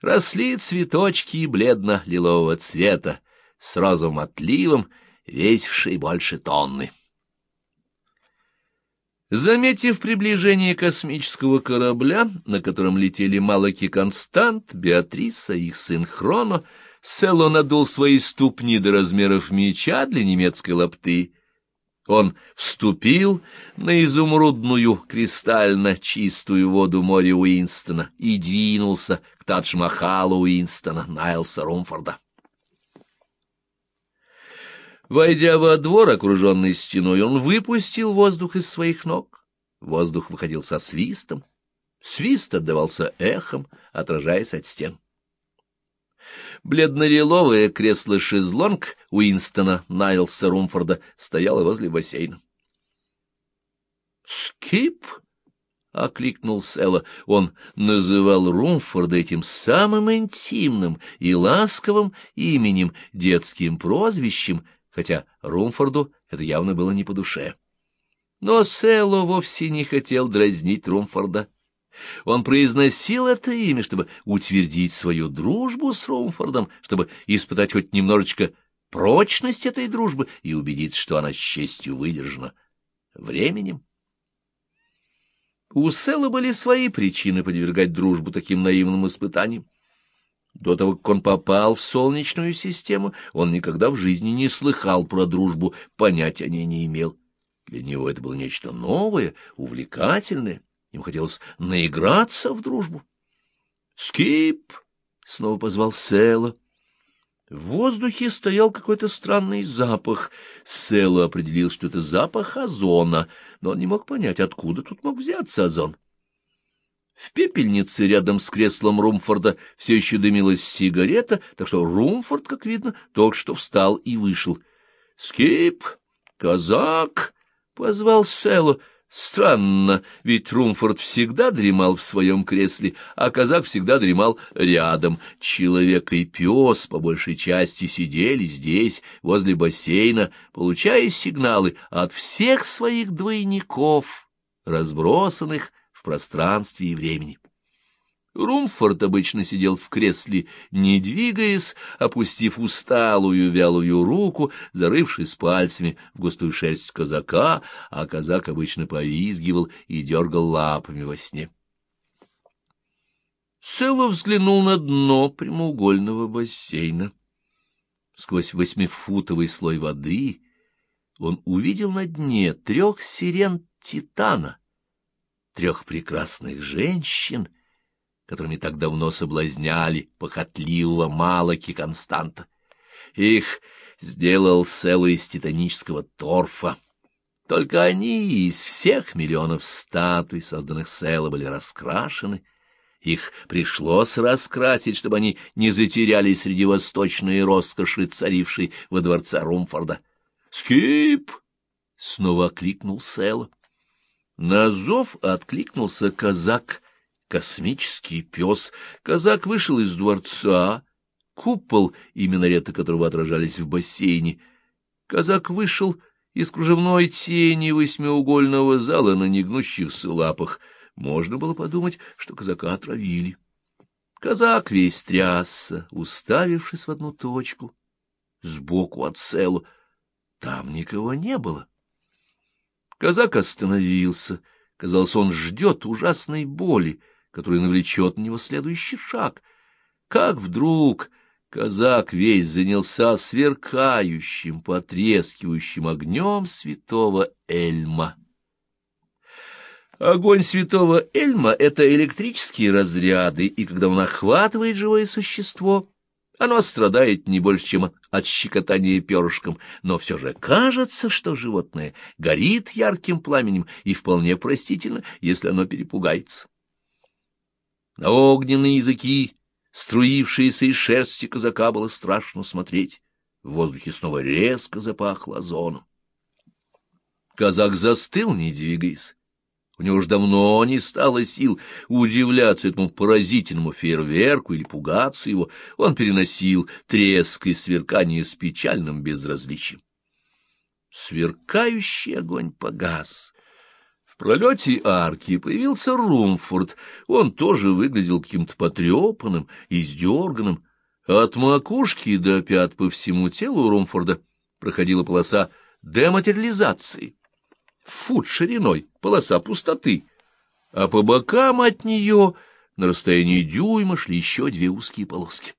росли цветочки бледно-лилового цвета с розовым отливом, весившие больше тонны. Заметив приближение космического корабля, на котором летели Малаки Констант, Беатриса и их сын Хроно, Село надул свои ступни до размеров меча для немецкой лапты. Он вступил на изумрудную, кристально чистую воду моря Уинстона и двинулся к Тадж-Махалу Уинстона, Найлса Румфорда. Войдя во двор, окруженный стеной, он выпустил воздух из своих ног. Воздух выходил со свистом. Свист отдавался эхом, отражаясь от стен. Бледно-лиловое кресло-шезлонг Уинстона Найлса Румфорда стояло возле бассейна. «Скип!» — окликнул Сэлла. Он называл Румфорда этим самым интимным и ласковым именем, детским прозвищем, хотя Румфорду это явно было не по душе. Но Селло вовсе не хотел дразнить Румфорда. Он произносил это имя, чтобы утвердить свою дружбу с Румфордом, чтобы испытать хоть немножечко прочность этой дружбы и убедиться, что она с честью выдержана временем. У Села были свои причины подвергать дружбу таким наивным испытаниям. До того, как он попал в Солнечную систему, он никогда в жизни не слыхал про дружбу, понятия о ней не имел. Для него это было нечто новое, увлекательное. Ему хотелось наиграться в дружбу. «Скип!» — снова позвал Села. В воздухе стоял какой-то странный запах. Села определил, что это запах озона, но он не мог понять, откуда тут мог взяться озон. В пепельнице рядом с креслом Румфорда все еще дымилась сигарета, так что Румфорд, как видно, только что встал и вышел. — Скип! Казак! — позвал Село. Странно, ведь Румфорд всегда дремал в своем кресле, а казак всегда дремал рядом. Человек и пес по большей части сидели здесь, возле бассейна, получая сигналы от всех своих двойников, разбросанных в пространстве и времени. Румфорд обычно сидел в кресле, не двигаясь, опустив усталую вялую руку, зарывшись пальцами в густую шерсть казака, а казак обычно повизгивал и дергал лапами во сне. Сэлло взглянул на дно прямоугольного бассейна. Сквозь восьмифутовый слой воды он увидел на дне трех сирен Титана, трех прекрасных женщин — которыми так давно соблазняли похотливого Малаки Константа. Их сделал Селу из титанического торфа. Только они из всех миллионов статуй, созданных Села, были раскрашены. Их пришлось раскрасить, чтобы они не затерялись среди восточной роскоши, царившей во дворце Румфорда. «Скип!» — снова окликнул Села. На зов откликнулся казак — космический пес. Казак вышел из дворца, купол и минареты которого отражались в бассейне. Казак вышел из кружевной тени восьмиугольного зала на негнущихся лапах. Можно было подумать, что казака отравили. Казак весь трясся, уставившись в одну точку, сбоку от селу. Там никого не было. Казак остановился. Казалось, он ждет ужасной боли который навлечет на него следующий шаг. Как вдруг казак весь занялся сверкающим, потрескивающим огнем святого Эльма. Огонь святого Эльма — это электрические разряды, и когда он охватывает живое существо, оно страдает не больше, чем от щекотания перышком, но все же кажется, что животное горит ярким пламенем, и вполне простительно, если оно перепугается. На огненные языки, струившиеся из шерсти казака, было страшно смотреть. В воздухе снова резко запахло озоном. Казак застыл, не двигаясь. У него уж давно не стало сил удивляться этому поразительному фейерверку или пугаться его. Он переносил треск и сверкание с печальным безразличием. Сверкающий огонь погас пролете арки появился Румфорд. Он тоже выглядел каким-то потрепанным, издерганным. От макушки до пят по всему телу Румфорда проходила полоса дематериализации. Фут шириной, полоса пустоты. А по бокам от нее на расстоянии дюйма шли еще две узкие полоски.